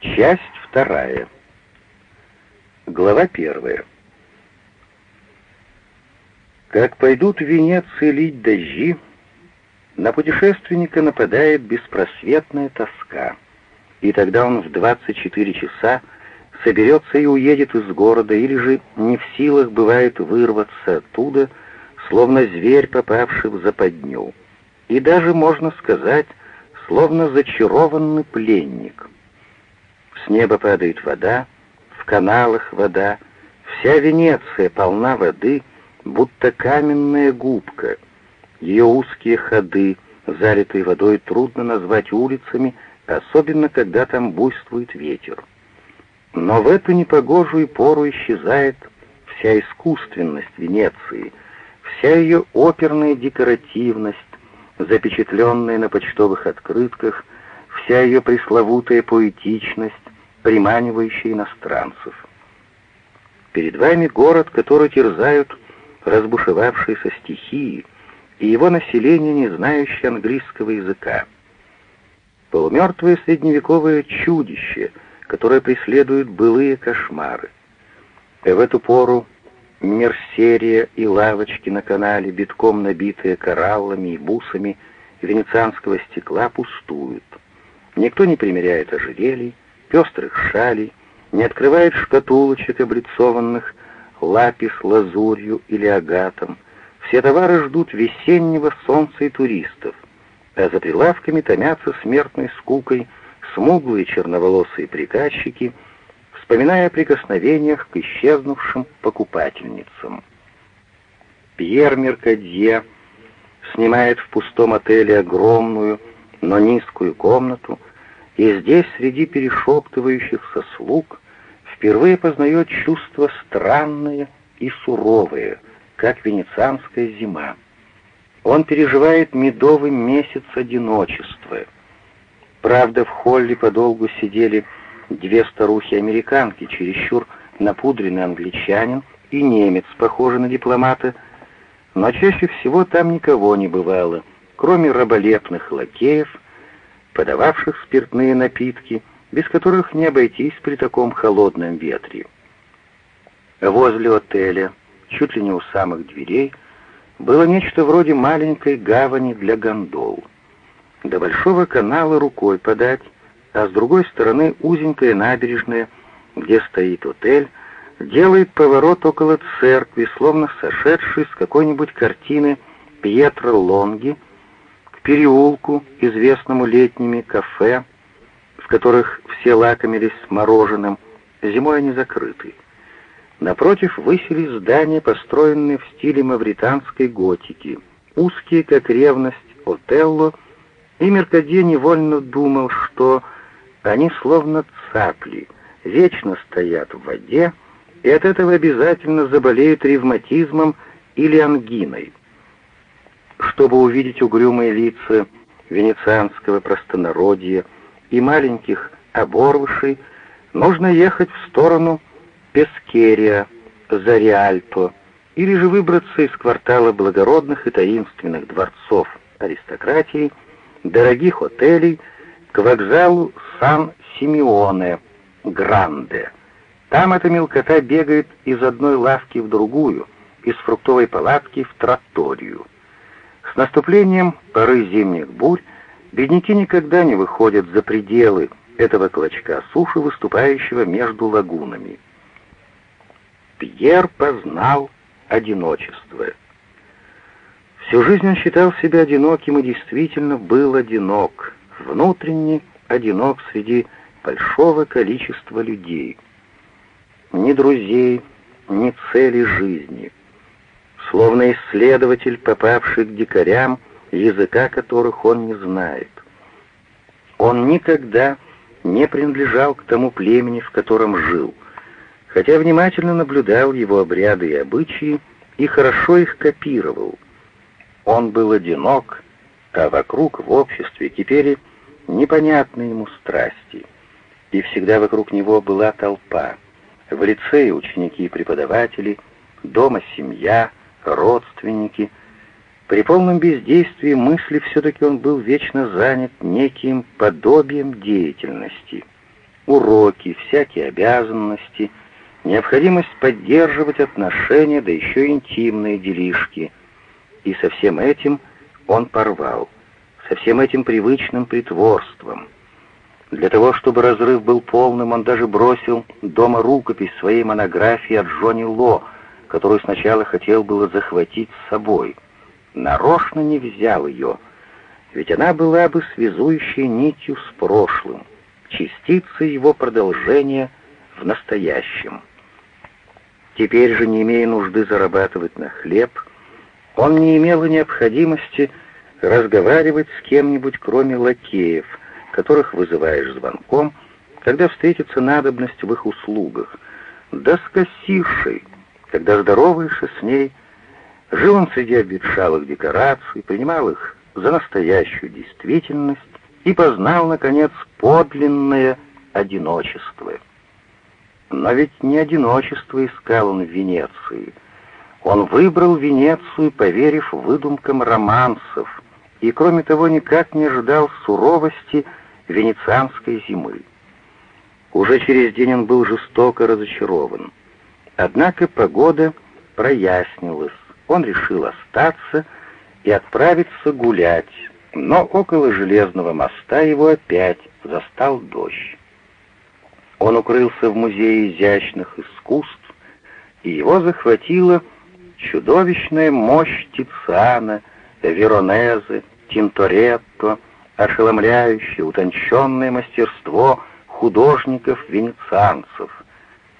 Часть вторая. Глава первая. Как пойдут в Венеции лить дожди, на путешественника нападает беспросветная тоска, и тогда он в 24 часа соберется и уедет из города, или же не в силах бывает вырваться оттуда, словно зверь, попавший в западню, и даже, можно сказать, словно зачарованный пленник. Неба падает вода, в каналах вода, вся Венеция полна воды, будто каменная губка. Ее узкие ходы, залитые водой, трудно назвать улицами, особенно когда там буйствует ветер. Но в эту непогожую пору исчезает вся искусственность Венеции, вся ее оперная декоративность, запечатленная на почтовых открытках, вся ее пресловутая поэтичность, приманивающий иностранцев. Перед вами город, который терзают разбушевавшиеся стихии, и его население, не знающее английского языка. Полумертвое средневековое чудище, которое преследует былые кошмары. И в эту пору мерсерия и лавочки на канале, битком набитые кораллами и бусами венецианского стекла, пустуют. Никто не примеряет ожерелий, пестрых шалей, не открывает шкатулочек, облицованных лапис, лазурью или агатом. Все товары ждут весеннего солнца и туристов, а за прилавками томятся смертной скукой смуглые черноволосые приказчики, вспоминая о прикосновениях к исчезнувшим покупательницам. Пьер Меркадье снимает в пустом отеле огромную, но низкую комнату, и здесь, среди перешептывающихся слуг, впервые познает чувство странное и суровое, как венецианская зима. Он переживает медовый месяц одиночества. Правда, в холле подолгу сидели две старухи-американки, чересчур напудренный англичанин и немец, похожий на дипломата, но чаще всего там никого не бывало, кроме раболепных лакеев, подававших спиртные напитки, без которых не обойтись при таком холодном ветре. Возле отеля, чуть ли не у самых дверей, было нечто вроде маленькой гавани для гондол. До большого канала рукой подать, а с другой стороны узенькая набережная, где стоит отель, делает поворот около церкви, словно сошедший с какой-нибудь картины Пьетро Лонги, переулку, известному летними кафе, в которых все лакомились мороженым, зимой они закрыты. Напротив высились здания, построенные в стиле мавританской готики, узкие, как ревность Отелло, и Меркадье невольно думал, что они словно цапли, вечно стоят в воде, и от этого обязательно заболеют ревматизмом или ангиной. Чтобы увидеть угрюмые лица венецианского простонародья и маленьких оборвышей, нужно ехать в сторону Пескерия, Зариальпо, или же выбраться из квартала благородных и таинственных дворцов аристократии, дорогих отелей, к вокзалу Сан-Симеоне, Гранде. Там эта мелкота бегает из одной лавки в другую, из фруктовой палатки в троторию. С наступлением поры зимних бурь бедняки никогда не выходят за пределы этого клочка суши, выступающего между лагунами. Пьер познал одиночество. Всю жизнь он считал себя одиноким и действительно был одинок, внутренне одинок среди большого количества людей. Ни друзей, ни цели жизни — словно исследователь, попавший к дикарям, языка которых он не знает. Он никогда не принадлежал к тому племени, в котором жил, хотя внимательно наблюдал его обряды и обычаи и хорошо их копировал. Он был одинок, а вокруг в обществе кипели непонятные ему страсти, и всегда вокруг него была толпа. В лицее ученики и преподаватели, дома семья, родственники. При полном бездействии мысли все-таки он был вечно занят неким подобием деятельности. уроки, всякие обязанности, необходимость поддерживать отношения, да еще интимные делишки. И со всем этим он порвал, со всем этим привычным притворством. Для того, чтобы разрыв был полным, он даже бросил дома рукопись своей монографии от Джонни Ло, которую сначала хотел было захватить с собой. Нарочно не взял ее, ведь она была бы связующей нитью с прошлым, частицей его продолжения в настоящем. Теперь же, не имея нужды зарабатывать на хлеб, он не имел необходимости разговаривать с кем-нибудь, кроме лакеев, которых вызываешь звонком, когда встретится надобность в их услугах, да с кассиршей, когда здороваешься с ней, жил он среди обветшалых декораций, принимал их за настоящую действительность и познал, наконец, подлинное одиночество. Но ведь не одиночество искал он в Венеции. Он выбрал Венецию, поверив выдумкам романсов, и, кроме того, никак не ожидал суровости венецианской зимы. Уже через день он был жестоко разочарован. Однако погода прояснилась, он решил остаться и отправиться гулять, но около железного моста его опять застал дождь. Он укрылся в музее изящных искусств, и его захватила чудовищная мощь Тициана, Веронезе, Тинторетто, ошеломляющее, утонченное мастерство художников-венецианцев.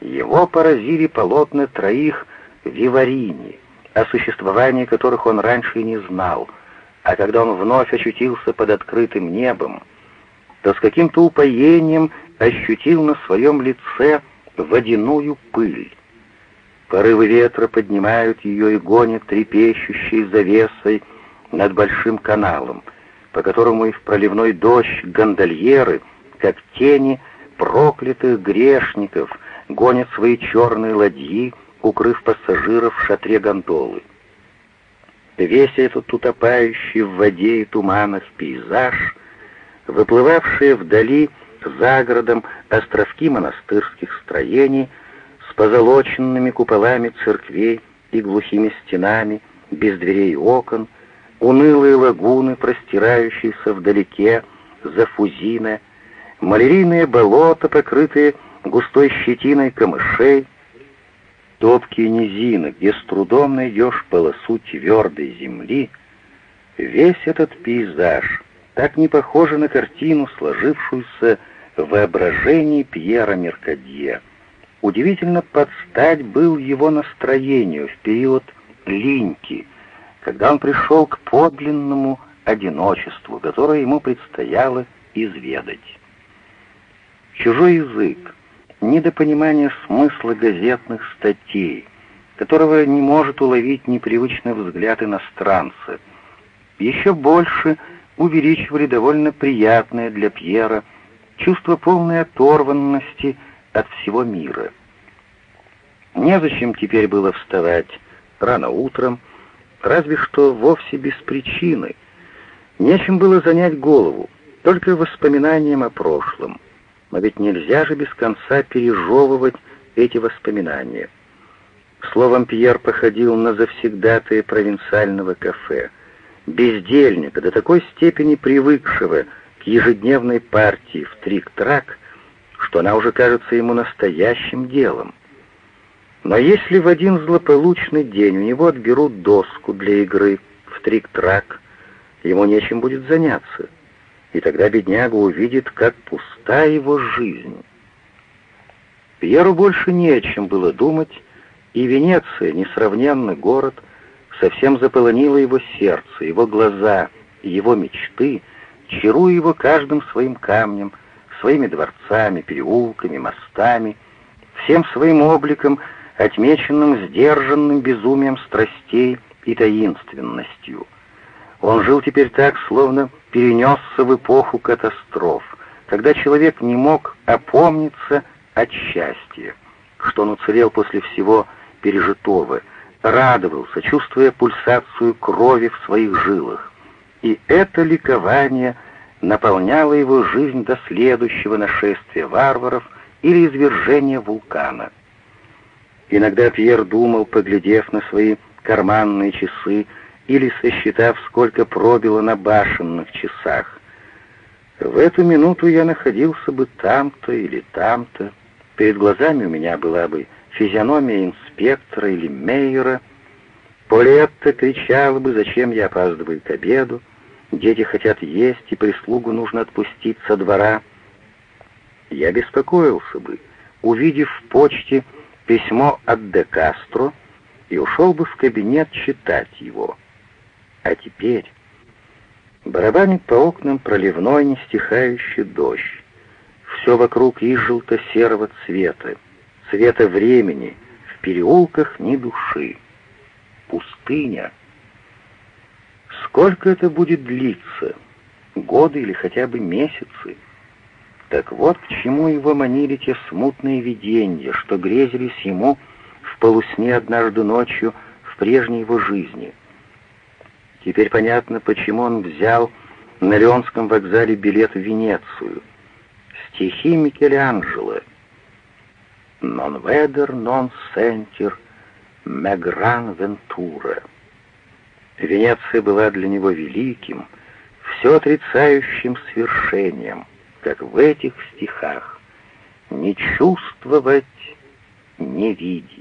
Его поразили полотна троих Виварини, о существовании которых он раньше и не знал, а когда он вновь очутился под открытым небом, то с каким-то упоением ощутил на своем лице водяную пыль. Порывы ветра поднимают ее и гонят трепещущей завесой над большим каналом, по которому и в проливной дождь гондольеры, как тени проклятых грешников, гонят свои черные ладьи, укрыв пассажиров в шатре гондолы. Весь этот утопающий в воде и туманах пейзаж, выплывавшие вдали за городом островки монастырских строений с позолоченными куполами церквей и глухими стенами, без дверей и окон, унылые лагуны, простирающиеся вдалеке за Фузино, малярийные болота, покрытые густой щетиной камышей, топкие низины, где с трудом найдешь полосу твердой земли, весь этот пейзаж так не похож на картину, сложившуюся в воображении Пьера Меркадье. Удивительно подстать был его настроению в период линьки, когда он пришел к подлинному одиночеству, которое ему предстояло изведать. Чужой язык, недопонимание смысла газетных статей, которого не может уловить непривычный взгляд иностранца, еще больше увеличивали довольно приятное для Пьера чувство полной оторванности от всего мира. Незачем теперь было вставать рано утром, разве что вовсе без причины. Нечем было занять голову, только воспоминанием о прошлом. Но ведь нельзя же без конца пережевывать эти воспоминания. Словом, Пьер походил на завсегдатая провинциального кафе, бездельника, до такой степени привыкшего к ежедневной партии в трик-трак, что она уже кажется ему настоящим делом. Но если в один злополучный день у него отберут доску для игры в трик-трак, ему нечем будет заняться — и тогда бедняга увидит, как пуста его жизнь. Пьеру больше не о чем было думать, и Венеция, несравненный город, совсем заполонила его сердце, его глаза, его мечты, чаруя его каждым своим камнем, своими дворцами, переулками, мостами, всем своим обликом, отмеченным сдержанным безумием страстей и таинственностью. Он жил теперь так, словно перенесся в эпоху катастроф, когда человек не мог опомниться от счастья, что он уцелел после всего пережитого, радовался, чувствуя пульсацию крови в своих жилах. И это ликование наполняла его жизнь до следующего нашествия варваров или извержения вулкана. Иногда Пьер думал, поглядев на свои карманные часы или сосчитав, сколько пробило на башенных часах. В эту минуту я находился бы там-то или там-то. Перед глазами у меня была бы физиономия инспектора или мейера. Полетта кричала бы, зачем я опаздываю к обеду. Дети хотят есть, и прислугу нужно отпустить со двора. Я беспокоился бы, увидев в почте письмо от Де Кастро, и ушел бы в кабинет читать его. А теперь барабанит по окнам проливной нестихающий дождь. Все вокруг из желто-серого цвета, цвета времени, в переулках ни души. Пустыня. Сколько это будет длиться? Годы или хотя бы месяцы? Так вот к чему его манили те смутные видения, что грезились ему в полусне однажды ночью в прежней его жизни. Теперь понятно, почему он взял на Леонском вокзале билет в Венецию. Стихи Микеланджело. «Non veder, non sentir, me gran ventura». Венеция была для него великим, все отрицающим свершением, как в этих стихах. Не чувствовать, не видеть.